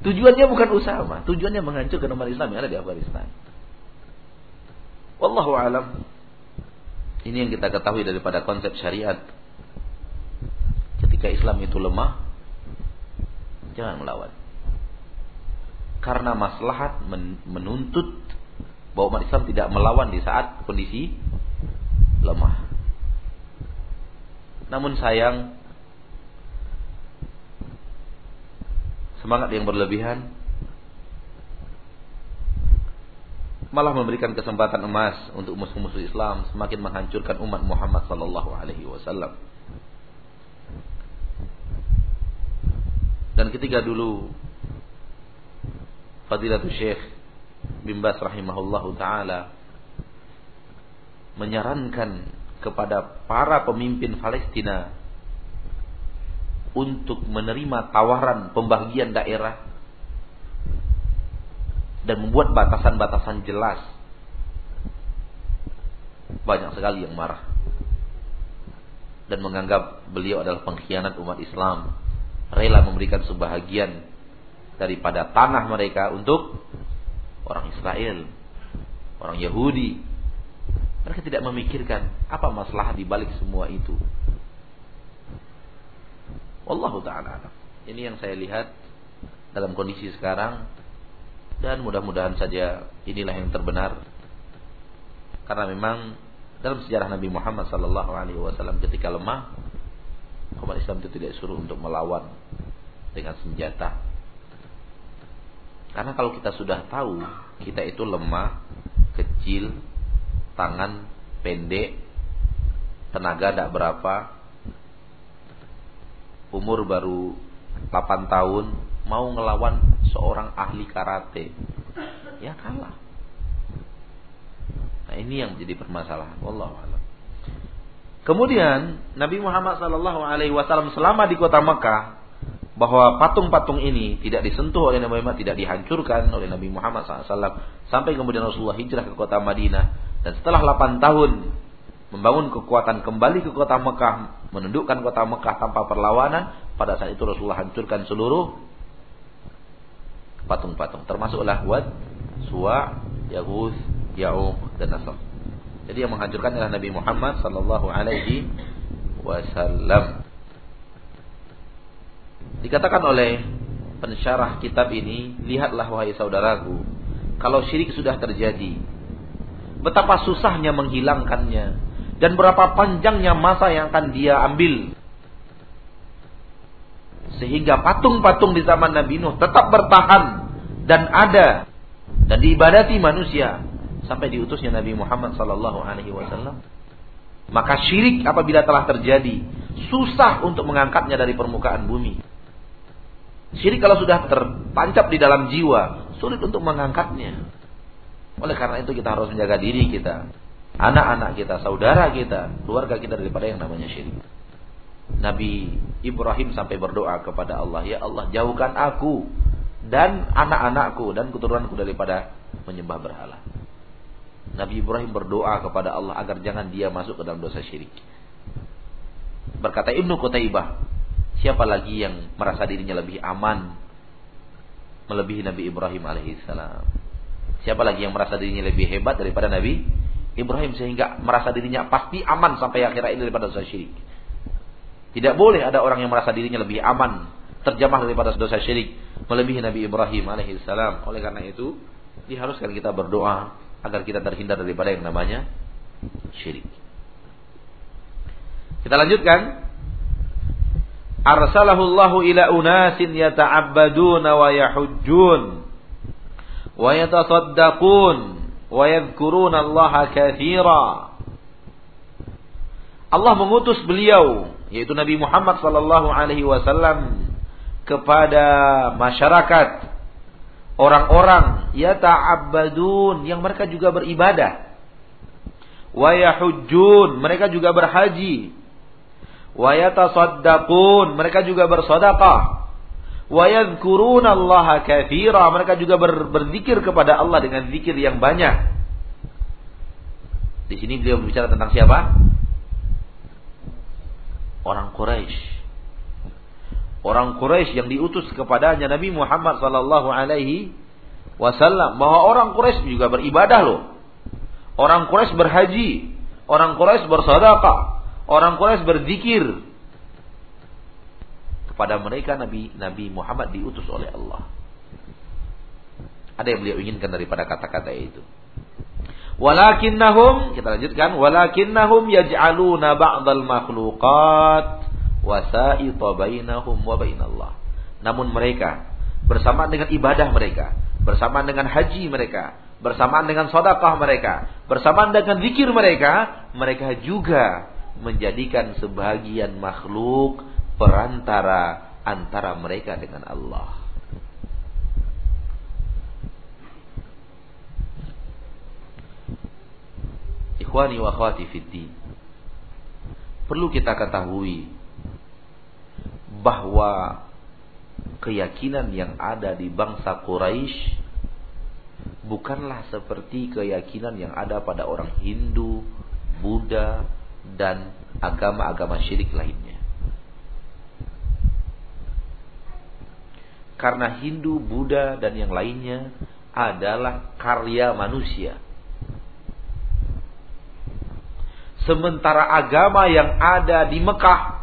Tujuannya bukan Usama, tujuannya menghancurkan umat Islam yang ada di Afghanistan. Wallahu alam. Ini yang kita ketahui daripada konsep syariat. Ketika Islam itu lemah, jangan melawan. Karena maslahat menuntut bahwa umat Islam tidak melawan di saat kondisi lemah. Namun sayang semangat yang berlebihan malah memberikan kesempatan emas untuk musuh-musuh Islam semakin menghancurkan umat Muhammad sallallahu alaihi wasallam. Dan ketika dulu Fadilatul Syekh bin Bas rahimahullahu taala menyarankan kepada para pemimpin Palestina untuk menerima tawaran pembagian daerah dan membuat batasan-batasan jelas banyak sekali yang marah dan menganggap beliau adalah pengkhianat umat Islam, rela memberikan sebahagian daripada tanah mereka untuk orang Israel, orang Yahudi. Mereka tidak memikirkan apa masalah di balik semua itu. Wallahu taala. Ini yang saya lihat dalam kondisi sekarang dan mudah-mudahan saja inilah yang terbenar. Karena memang dalam sejarah Nabi Muhammad wasallam ketika lemah, umat Islam itu tidak suruh untuk melawan dengan senjata. Karena kalau kita sudah tahu kita itu lemah, kecil, tangan pendek, tenaga tidak berapa, umur baru 8 tahun, mau ngelawan seorang ahli karate, ya kalah. Nah, ini yang menjadi permasalahan. A'lam. Kemudian Nabi Muhammad sallallahu alaihi wasallam selama di kota Mekah bahwa patung-patung ini tidak disentuh oleh Nabi Muhammad, tidak dihancurkan oleh Nabi Muhammad SAW sampai kemudian Rasulullah hijrah ke kota Madinah dan setelah 8 tahun membangun kekuatan kembali ke kota Mekah, menundukkan kota Mekah tanpa perlawanan, pada saat itu Rasulullah hancurkan seluruh patung-patung termasuklah Wad, Suwa, Yahud, Ya'uq dan Nasr. Jadi yang menghancurkan adalah Nabi Muhammad sallallahu alaihi wasallam. Dikatakan oleh pensyarah kitab ini, lihatlah wahai saudaraku, kalau syirik sudah terjadi, betapa susahnya menghilangkannya dan berapa panjangnya masa yang akan dia ambil. Sehingga patung-patung di zaman Nabi Nuh tetap bertahan dan ada dan diibadati manusia sampai diutusnya Nabi Muhammad sallallahu alaihi wasallam. Maka syirik apabila telah terjadi, susah untuk mengangkatnya dari permukaan bumi. Syirik kalau sudah tertancap di dalam jiwa, sulit untuk mengangkatnya. Oleh karena itu kita harus menjaga diri kita, anak-anak kita, saudara kita, keluarga kita daripada yang namanya syirik. Nabi Ibrahim sampai berdoa kepada Allah, "Ya Allah, jauhkan aku dan anak-anakku dan keturunanku daripada menyembah berhala." Nabi Ibrahim berdoa kepada Allah agar jangan dia masuk ke dalam dosa syirik. Berkata Ibnu Qutaibah, siapa lagi yang merasa dirinya lebih aman melebihi Nabi Ibrahim alaihissalam? Siapa lagi yang merasa dirinya lebih hebat daripada Nabi Ibrahim sehingga merasa dirinya pasti aman sampai akhir ini daripada dosa syirik? Tidak boleh ada orang yang merasa dirinya lebih aman terjemah daripada dosa syirik melebihi Nabi Ibrahim alaihissalam. Oleh karena itu diharuskan kita berdoa agar kita terhindar daripada yang namanya syirik. Kita lanjutkan. Arsalahu Allahu ila unasin yata'abbaduna wa yahujjun wa yatasaddaqun wa yadhkuruna Allah katsira. Allah mengutus beliau yaitu Nabi Muhammad sallallahu alaihi wasallam kepada masyarakat orang-orang yata'abbadun yang mereka juga beribadah. Wa yahujjun, mereka juga berhaji. Wa yatasaddaqun, mereka juga bersedekah. Wa yadhkuruna Allah katsira, mereka juga ber, berzikir kepada Allah dengan zikir yang banyak. Di sini beliau berbicara tentang siapa? Orang Quraisy orang Quraisy yang diutus kepadanya Nabi Muhammad sallallahu alaihi wasallam bahwa orang Quraisy juga beribadah loh. Orang Quraisy berhaji, orang Quraisy bersedekah, orang Quraisy berzikir. Kepada mereka Nabi Nabi Muhammad diutus oleh Allah. Ada yang beliau inginkan daripada kata-kata itu. Walakinnahum kita lanjutkan walakinnahum yaj'aluna ba'dal makhluqat wasaita bainahum wa bainallah. Namun mereka bersama dengan ibadah mereka, bersama dengan haji mereka, bersamaan dengan sedekah mereka, bersamaan dengan zikir mereka, mereka juga menjadikan sebagian makhluk perantara antara mereka dengan Allah. Ikhwani wa Perlu kita ketahui bahwa keyakinan yang ada di bangsa Quraisy bukanlah seperti keyakinan yang ada pada orang Hindu, Buddha, dan agama-agama syirik lainnya. Karena Hindu, Buddha, dan yang lainnya adalah karya manusia. Sementara agama yang ada di Mekah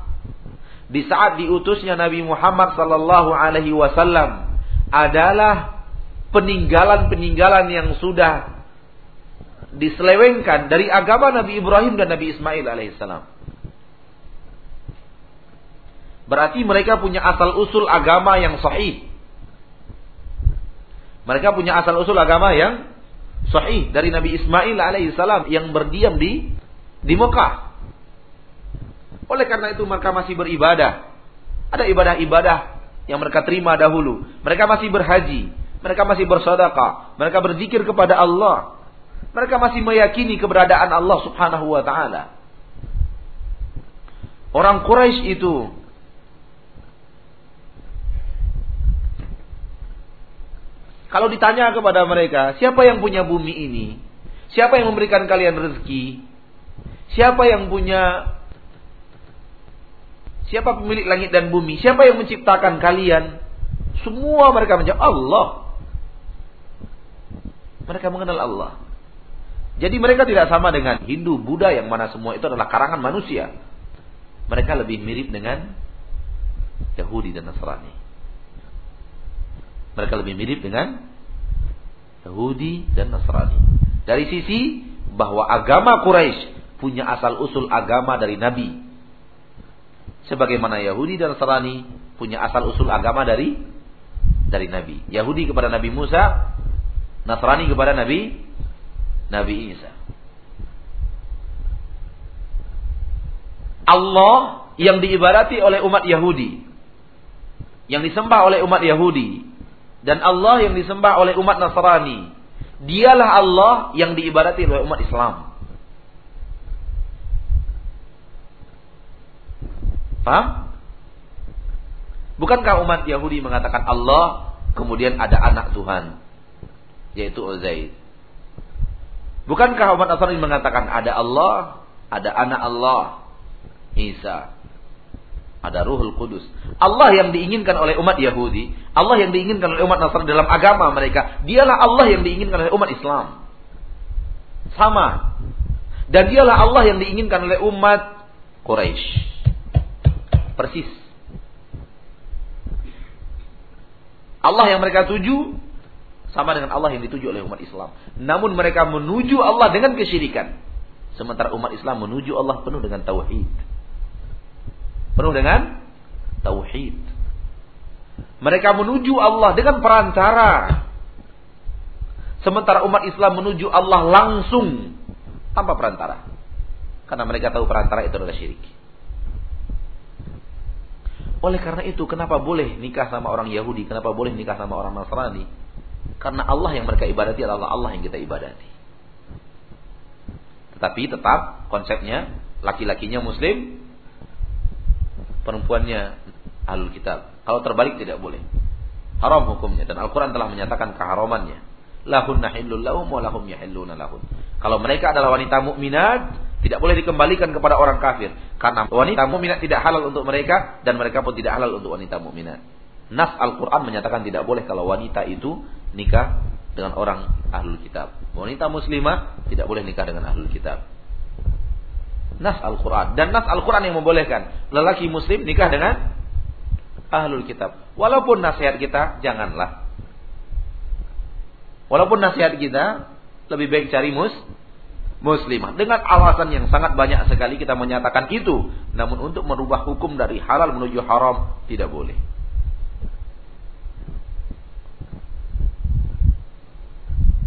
di saat diutusnya Nabi Muhammad sallallahu alaihi wasallam adalah peninggalan-peninggalan yang sudah diselewengkan dari agama Nabi Ibrahim dan Nabi Ismail alaihissalam. Berarti mereka punya asal usul agama yang sahih. Mereka punya asal usul agama yang sahih dari Nabi Ismail alaihissalam yang berdiam di di Mekah. Oleh karena itu mereka masih beribadah. Ada ibadah-ibadah yang mereka terima dahulu. Mereka masih berhaji, mereka masih bersedekah, mereka berzikir kepada Allah. Mereka masih meyakini keberadaan Allah Subhanahu wa taala. Orang Quraisy itu Kalau ditanya kepada mereka, siapa yang punya bumi ini? Siapa yang memberikan kalian rezeki? Siapa yang punya Siapa pemilik langit dan bumi? Siapa yang menciptakan kalian? Semua mereka menjawab Allah. Mereka mengenal Allah. Jadi mereka tidak sama dengan Hindu, Buddha yang mana semua itu adalah karangan manusia. Mereka lebih mirip dengan Yahudi dan Nasrani. Mereka lebih mirip dengan Yahudi dan Nasrani. Dari sisi bahwa agama Quraisy punya asal usul agama dari Nabi. Sebagaimana Yahudi dan Nasrani punya asal usul agama dari dari Nabi. Yahudi kepada Nabi Musa, Nasrani kepada Nabi Nabi Isa. Allah yang diibadati oleh umat Yahudi, yang disembah oleh umat Yahudi, dan Allah yang disembah oleh umat Nasrani, dialah Allah yang diibadati oleh umat Islam. Paham? Bukankah umat Yahudi mengatakan Allah kemudian ada anak Tuhan yaitu Uzair? Bukankah umat Nasrani mengatakan ada Allah, ada anak Allah, Isa, ada Ruhul Kudus. Allah yang diinginkan oleh umat Yahudi, Allah yang diinginkan oleh umat Nasrani dalam agama mereka, dialah Allah yang diinginkan oleh umat Islam. Sama. Dan dialah Allah yang diinginkan oleh umat Quraisy. Persis. Allah yang mereka tuju sama dengan Allah yang dituju oleh umat Islam. Namun mereka menuju Allah dengan kesyirikan. Sementara umat Islam menuju Allah penuh dengan tauhid. Penuh dengan tauhid. Mereka menuju Allah dengan perantara. Sementara umat Islam menuju Allah langsung tanpa perantara. Karena mereka tahu perantara itu adalah syirik. Oleh karena itu, kenapa boleh nikah sama orang Yahudi? Kenapa boleh nikah sama orang Nasrani? Karena Allah yang mereka ibadati adalah Allah yang kita ibadati. Tetapi tetap konsepnya laki-lakinya muslim, perempuannya ahlul kitab. Kalau terbalik tidak boleh. Haram hukumnya dan Al-Qur'an telah menyatakan keharamannya. Lahun nahillul lahum wa lahum lahun. Kalau mereka adalah wanita mukminat, tidak boleh dikembalikan kepada orang kafir karena wanita mukminat tidak halal untuk mereka dan mereka pun tidak halal untuk wanita mukminat. Nas Al-Qur'an menyatakan tidak boleh kalau wanita itu nikah dengan orang ahlul kitab. Wanita muslimah tidak boleh nikah dengan ahlul kitab. Nas Al-Qur'an dan nas Al-Qur'an yang membolehkan lelaki muslim nikah dengan ahlul kitab. Walaupun nasihat kita janganlah. Walaupun nasihat kita lebih baik cari mus muslimah. Dengan alasan yang sangat banyak sekali kita menyatakan itu. Namun untuk merubah hukum dari halal menuju haram tidak boleh.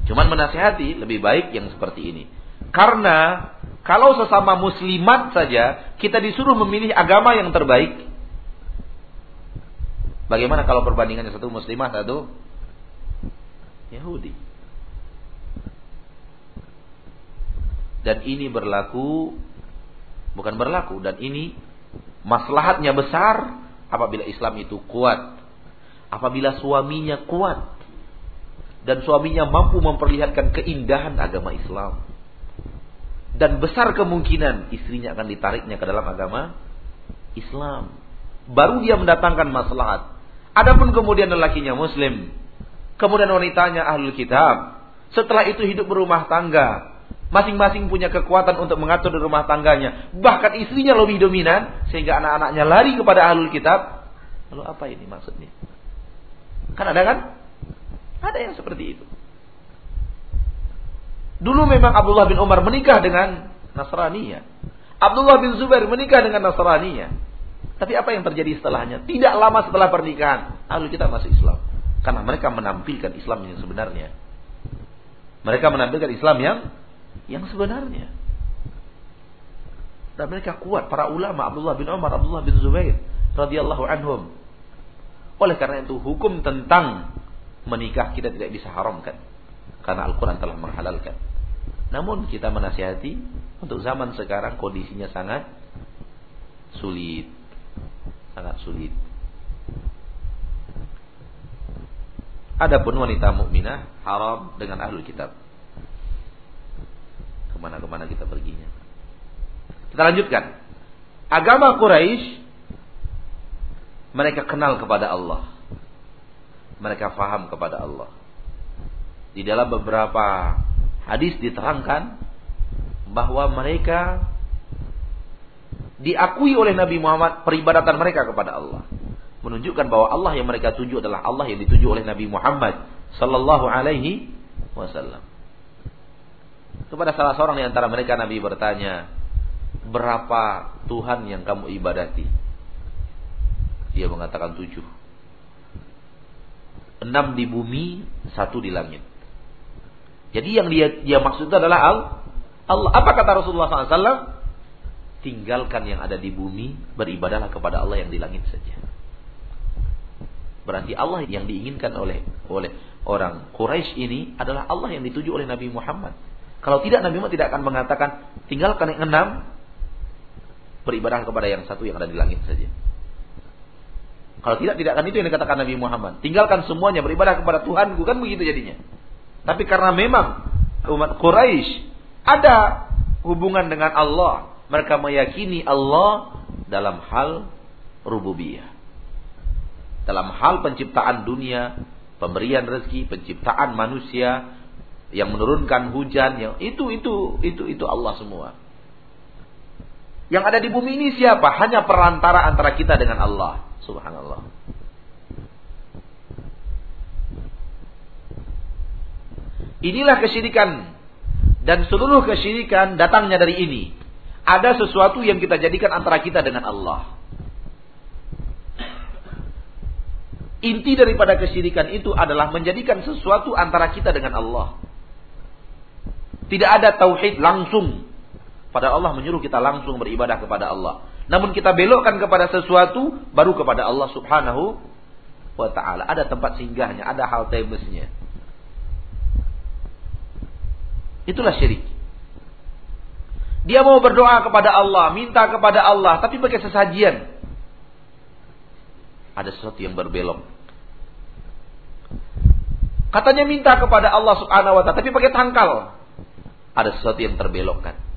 Cuman menasihati lebih baik yang seperti ini. Karena kalau sesama muslimat saja kita disuruh memilih agama yang terbaik. Bagaimana kalau perbandingannya satu muslimah satu Yahudi? Dan ini berlaku bukan berlaku dan ini maslahatnya besar apabila Islam itu kuat. Apabila suaminya kuat dan suaminya mampu memperlihatkan keindahan agama Islam dan besar kemungkinan istrinya akan ditariknya ke dalam agama Islam. Baru dia mendatangkan maslahat. Adapun kemudian lelakinya muslim, kemudian wanitanya ahlul kitab, setelah itu hidup berumah tangga, masing-masing punya kekuatan untuk mengatur di rumah tangganya, bahkan istrinya lebih dominan sehingga anak-anaknya lari kepada ahlul kitab. Lalu apa ini maksudnya? Kan ada kan? Ada yang seperti itu. Dulu memang Abdullah bin Umar menikah dengan Nasraniyah. Abdullah bin Zubair menikah dengan Nasraniyah. Tapi apa yang terjadi setelahnya? Tidak lama setelah pernikahan, lalu kita masuk Islam. Karena mereka menampilkan Islam yang sebenarnya. Mereka menampilkan Islam yang yang sebenarnya. Dan mereka kuat para ulama Abdullah bin Umar, Abdullah bin Zubair radhiyallahu anhum. Oleh karena itu hukum tentang menikah kita tidak bisa haramkan karena Al-Qur'an telah menghalalkan. Namun kita menasihati untuk zaman sekarang kondisinya sangat sulit. Sangat sulit. Adapun wanita mukminah haram dengan ahlul kitab. Ke mana-kemana kita perginya. Kita lanjutkan. Agama Quraisy mereka kenal kepada Allah. Mereka faham kepada Allah. Di dalam beberapa hadis diterangkan bahwa mereka diakui oleh Nabi Muhammad peribadatan mereka kepada Allah. Menunjukkan bahwa Allah yang mereka tuju adalah Allah yang dituju oleh Nabi Muhammad sallallahu alaihi wasallam. Kepada salah seorang di antara mereka Nabi bertanya, "Berapa Tuhan yang kamu ibadati?" Dia mengatakan tujuh. Enam di bumi, satu di langit. Jadi yang dia dia maksud itu adalah Allah. Apa kata Rasulullah SAW? Tinggalkan yang ada di bumi, beribadahlah kepada Allah yang di langit saja. Berarti Allah yang diinginkan oleh oleh orang Quraisy ini adalah Allah yang dituju oleh Nabi Muhammad. Kalau tidak Nabi Muhammad tidak akan mengatakan tinggalkan yang enam, beribadah kepada yang satu yang ada di langit saja. Kalau tidak tidak akan itu yang dikatakan Nabi Muhammad. Tinggalkan semuanya beribadah kepada Tuhan, bukan begitu jadinya. Tapi karena memang umat Quraisy ada hubungan dengan Allah, mereka meyakini Allah dalam hal rububiyah. Dalam hal penciptaan dunia, pemberian rezeki, penciptaan manusia, yang menurunkan hujan, yang itu itu itu itu Allah semua. Yang ada di bumi ini siapa? Hanya perantara antara kita dengan Allah. Subhanallah. Inilah kesyirikan dan seluruh kesyirikan datangnya dari ini. Ada sesuatu yang kita jadikan antara kita dengan Allah. Inti daripada kesyirikan itu adalah menjadikan sesuatu antara kita dengan Allah. Tidak ada tauhid langsung. Pada Allah menyuruh kita langsung beribadah kepada Allah. Namun kita belokkan kepada sesuatu baru kepada Allah Subhanahu wa taala. Ada tempat singgahnya, ada hal temesnya. Itulah syirik. Dia mau berdoa kepada Allah, minta kepada Allah, tapi pakai sesajian. Ada sesuatu yang berbelok. Katanya minta kepada Allah Subhanahu wa taala, tapi pakai tangkal. Ada sesuatu yang terbelokkan.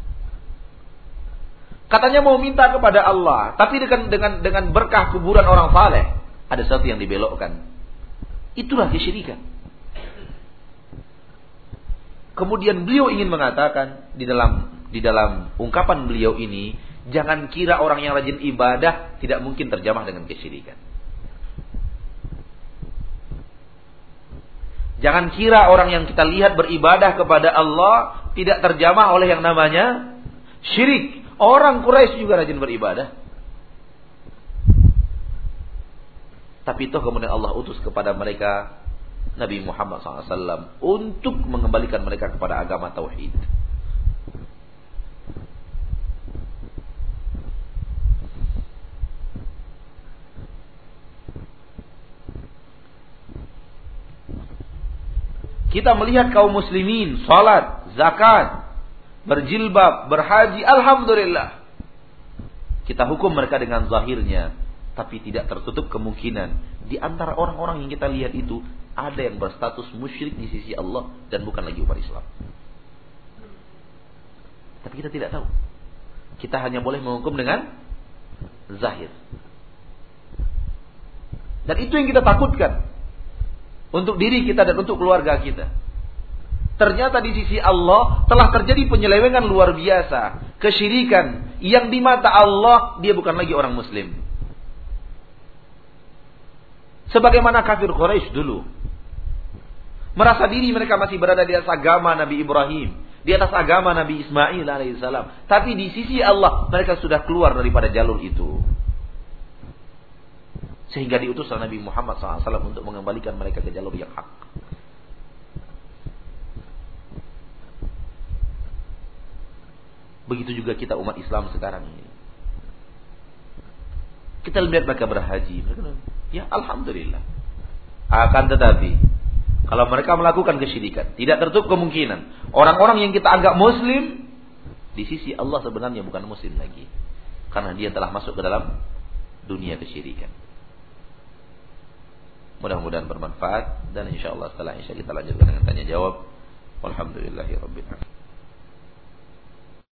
Katanya mau minta kepada Allah, tapi dengan dengan dengan berkah kuburan orang saleh, ada sesuatu yang dibelokkan. Itulah kesyirikan. Kemudian beliau ingin mengatakan di dalam di dalam ungkapan beliau ini, jangan kira orang yang rajin ibadah tidak mungkin terjamah dengan kesyirikan. Jangan kira orang yang kita lihat beribadah kepada Allah tidak terjamah oleh yang namanya syirik. Orang Quraisy juga rajin beribadah. Tapi itu kemudian Allah utus kepada mereka Nabi Muhammad SAW untuk mengembalikan mereka kepada agama tauhid. Kita melihat kaum muslimin salat, zakat, berjilbab, berhaji, alhamdulillah. Kita hukum mereka dengan zahirnya, tapi tidak tertutup kemungkinan di antara orang-orang yang kita lihat itu ada yang berstatus musyrik di sisi Allah dan bukan lagi umat Islam. Tapi kita tidak tahu. Kita hanya boleh menghukum dengan zahir. Dan itu yang kita takutkan untuk diri kita dan untuk keluarga kita. Ternyata di sisi Allah telah terjadi penyelewengan luar biasa, kesyirikan yang di mata Allah dia bukan lagi orang muslim. Sebagaimana kafir Quraisy dulu. Merasa diri mereka masih berada di atas agama Nabi Ibrahim, di atas agama Nabi Ismail alaihissalam. Tapi di sisi Allah mereka sudah keluar daripada jalur itu. Sehingga diutuslah Nabi Muhammad SAW untuk mengembalikan mereka ke jalur yang hak. Begitu juga kita umat Islam sekarang ini. Kita lihat mereka berhaji. Ya Alhamdulillah. Akan tetapi, kalau mereka melakukan kesyirikan, tidak tertutup kemungkinan. Orang-orang yang kita anggap muslim, di sisi Allah sebenarnya bukan muslim lagi. Karena dia telah masuk ke dalam dunia kesyirikan. Mudah-mudahan bermanfaat dan insya Allah setelah insya kita lanjutkan dengan tanya jawab. Alhamdulillahirabbil alamin.